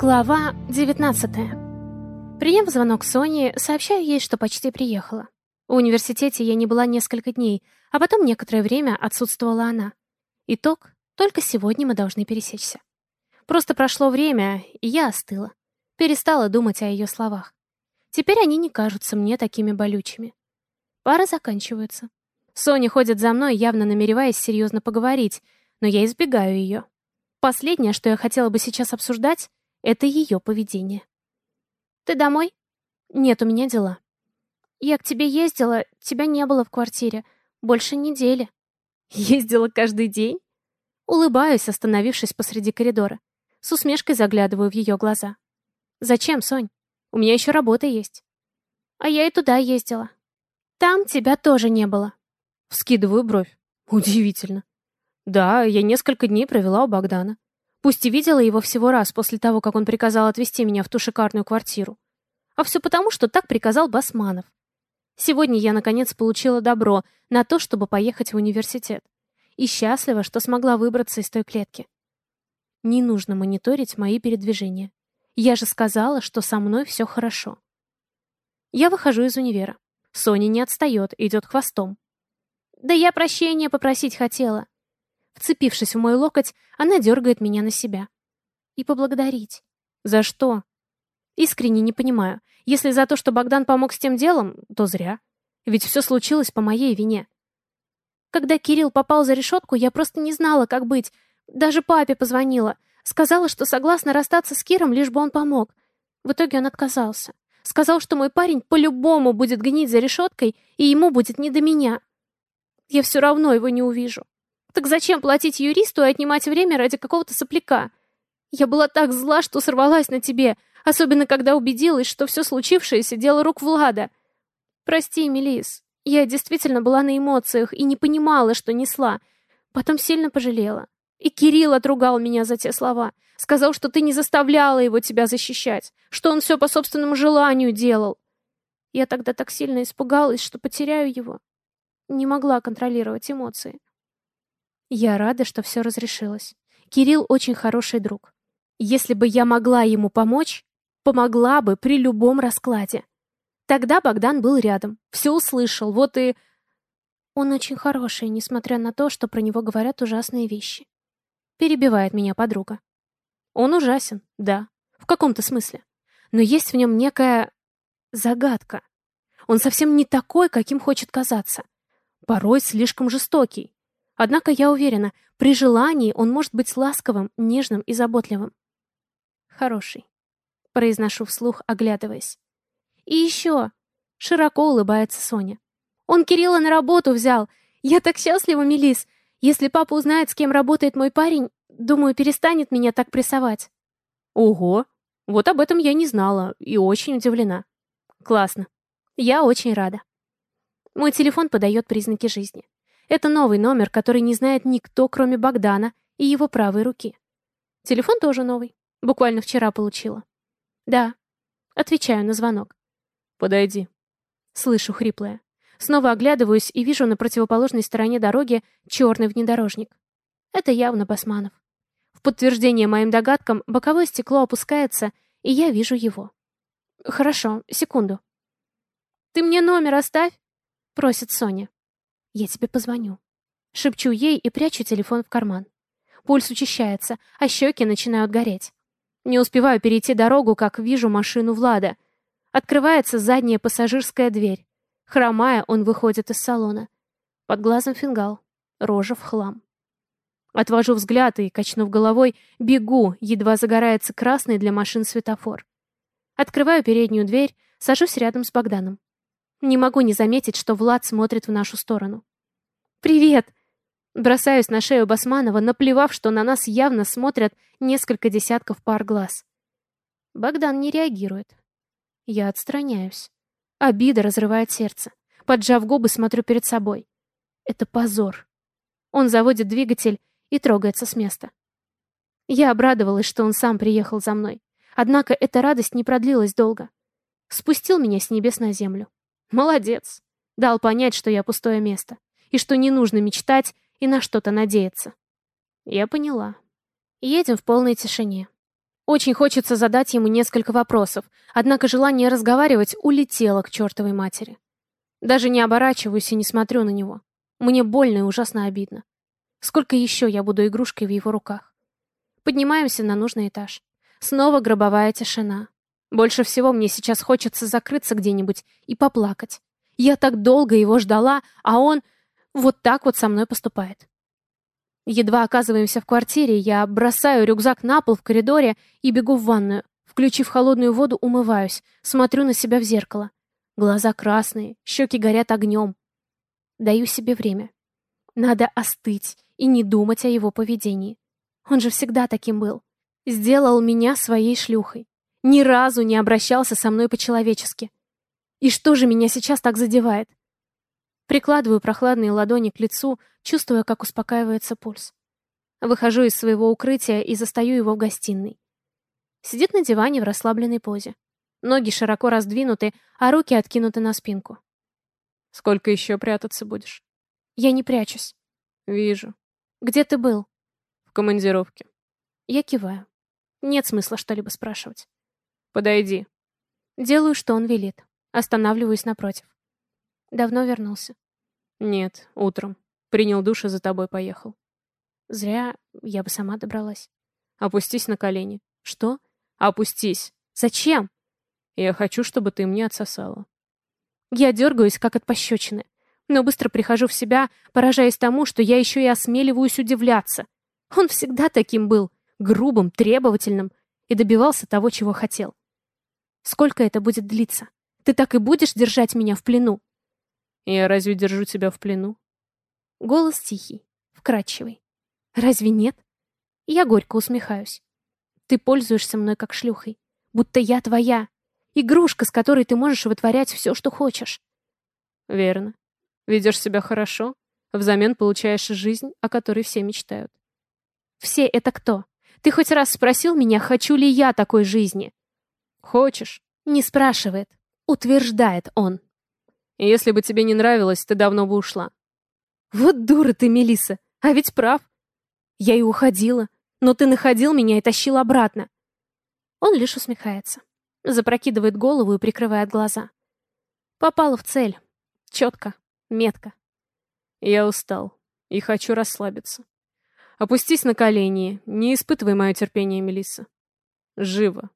Глава 19. Приняв звонок Сони, сообщаю ей, что почти приехала. В университете я не была несколько дней, а потом некоторое время отсутствовала она. Итог — только сегодня мы должны пересечься. Просто прошло время, и я остыла. Перестала думать о ее словах. Теперь они не кажутся мне такими болючими. Пары заканчиваются. Соня ходит за мной, явно намереваясь серьезно поговорить, но я избегаю ее. Последнее, что я хотела бы сейчас обсуждать, это ее поведение. «Ты домой?» «Нет, у меня дела». «Я к тебе ездила, тебя не было в квартире. Больше недели». «Ездила каждый день?» Улыбаюсь, остановившись посреди коридора. С усмешкой заглядываю в ее глаза. «Зачем, Сонь? У меня еще работа есть». «А я и туда ездила. Там тебя тоже не было». Вскидываю бровь. Удивительно. Да, я несколько дней провела у Богдана. Пусть и видела его всего раз после того, как он приказал отвезти меня в ту шикарную квартиру. А все потому, что так приказал Басманов. Сегодня я, наконец, получила добро на то, чтобы поехать в университет. И счастлива, что смогла выбраться из той клетки. Не нужно мониторить мои передвижения. Я же сказала, что со мной все хорошо. Я выхожу из универа. Соня не отстает, идет хвостом. Да я прощения попросить хотела. Вцепившись в мой локоть, она дергает меня на себя. И поблагодарить. За что? Искренне не понимаю. Если за то, что Богдан помог с тем делом, то зря. Ведь все случилось по моей вине. Когда Кирилл попал за решетку, я просто не знала, как быть. Даже папе позвонила. Сказала, что согласна расстаться с Киром, лишь бы он помог. В итоге он отказался. Сказал, что мой парень по-любому будет гнить за решеткой, и ему будет не до меня. Я все равно его не увижу. Так зачем платить юристу и отнимать время ради какого-то сопляка? Я была так зла, что сорвалась на тебе, особенно когда убедилась, что все случившееся — дело рук Влада. Прости, Мелис, я действительно была на эмоциях и не понимала, что несла. Потом сильно пожалела. И Кирилл отругал меня за те слова. Сказал, что ты не заставляла его тебя защищать, что он все по собственному желанию делал. Я тогда так сильно испугалась, что потеряю его. Не могла контролировать эмоции. Я рада, что все разрешилось. Кирилл очень хороший друг. Если бы я могла ему помочь, помогла бы при любом раскладе. Тогда Богдан был рядом, все услышал, вот и... Он очень хороший, несмотря на то, что про него говорят ужасные вещи. Перебивает меня подруга. Он ужасен, да, в каком-то смысле. Но есть в нем некая загадка. Он совсем не такой, каким хочет казаться. Порой слишком жестокий. Однако я уверена, при желании он может быть ласковым, нежным и заботливым. Хороший. Произношу вслух, оглядываясь. И еще. Широко улыбается Соня. Он Кирилла на работу взял. Я так счастлива, Мелис. Если папа узнает, с кем работает мой парень, думаю, перестанет меня так прессовать. Ого, вот об этом я не знала и очень удивлена. Классно. Я очень рада. Мой телефон подает признаки жизни. Это новый номер, который не знает никто, кроме Богдана и его правой руки. Телефон тоже новый. Буквально вчера получила. Да. Отвечаю на звонок. Подойди. Слышу хриплое. Снова оглядываюсь и вижу на противоположной стороне дороги черный внедорожник. Это явно Басманов. В подтверждение моим догадкам боковое стекло опускается, и я вижу его. Хорошо, секунду. «Ты мне номер оставь!» — просит Соня. «Я тебе позвоню». Шепчу ей и прячу телефон в карман. Пульс учащается, а щеки начинают гореть. Не успеваю перейти дорогу, как вижу машину Влада. Открывается задняя пассажирская дверь. Хромая, он выходит из салона. Под глазом фингал, рожа в хлам. Отвожу взгляд и, качнув головой, бегу, едва загорается красный для машин светофор. Открываю переднюю дверь, сажусь рядом с Богданом. Не могу не заметить, что Влад смотрит в нашу сторону. «Привет!» Бросаюсь на шею Басманова, наплевав, что на нас явно смотрят несколько десятков пар глаз. Богдан не реагирует. Я отстраняюсь. Обида разрывает сердце. Поджав губы, смотрю перед собой. Это позор. Он заводит двигатель и трогается с места. Я обрадовалась, что он сам приехал за мной. Однако эта радость не продлилась долго. Спустил меня с небес на землю. Молодец. Дал понять, что я пустое место. И что не нужно мечтать и на что-то надеяться. Я поняла. Едем в полной тишине. Очень хочется задать ему несколько вопросов, однако желание разговаривать улетело к чертовой матери. Даже не оборачиваюсь и не смотрю на него. Мне больно и ужасно обидно. Сколько еще я буду игрушкой в его руках? Поднимаемся на нужный этаж. Снова гробовая тишина. Больше всего мне сейчас хочется закрыться где-нибудь и поплакать. Я так долго его ждала, а он вот так вот со мной поступает. Едва оказываемся в квартире, я бросаю рюкзак на пол в коридоре и бегу в ванную. Включив холодную воду, умываюсь, смотрю на себя в зеркало. Глаза красные, щеки горят огнем. Даю себе время. Надо остыть и не думать о его поведении. Он же всегда таким был. Сделал меня своей шлюхой. Ни разу не обращался со мной по-человечески. И что же меня сейчас так задевает? Прикладываю прохладные ладони к лицу, чувствуя, как успокаивается пульс. Выхожу из своего укрытия и застаю его в гостиной. Сидит на диване в расслабленной позе. Ноги широко раздвинуты, а руки откинуты на спинку. «Сколько еще прятаться будешь?» «Я не прячусь». «Вижу». «Где ты был?» «В командировке». Я киваю. Нет смысла что-либо спрашивать. «Подойди». Делаю, что он велит. Останавливаюсь напротив. Давно вернулся? Нет, утром. Принял душ и за тобой поехал. Зря я бы сама добралась. Опустись на колени. Что? Опустись. Зачем? Я хочу, чтобы ты мне отсосала. Я дергаюсь, как от пощечины. Но быстро прихожу в себя, поражаясь тому, что я еще и осмеливаюсь удивляться. Он всегда таким был, грубым, требовательным, и добивался того, чего хотел. Сколько это будет длиться? Ты так и будешь держать меня в плену? Я разве держу тебя в плену? Голос тихий, вкрадчивый. Разве нет? Я горько усмехаюсь. Ты пользуешься мной как шлюхой, будто я твоя, игрушка, с которой ты можешь вытворять все, что хочешь. Верно. Ведешь себя хорошо, взамен получаешь жизнь, о которой все мечтают. Все это кто? Ты хоть раз спросил меня, хочу ли я такой жизни? Хочешь? Не спрашивает. Утверждает он. Если бы тебе не нравилось, ты давно бы ушла. Вот дура ты, Мелиса, а ведь прав. Я и уходила, но ты находил меня и тащил обратно. Он лишь усмехается, запрокидывает голову и прикрывает глаза. Попала в цель. Четко, метко. Я устал и хочу расслабиться. Опустись на колени, не испытывай мое терпение, Мелиса. Живо.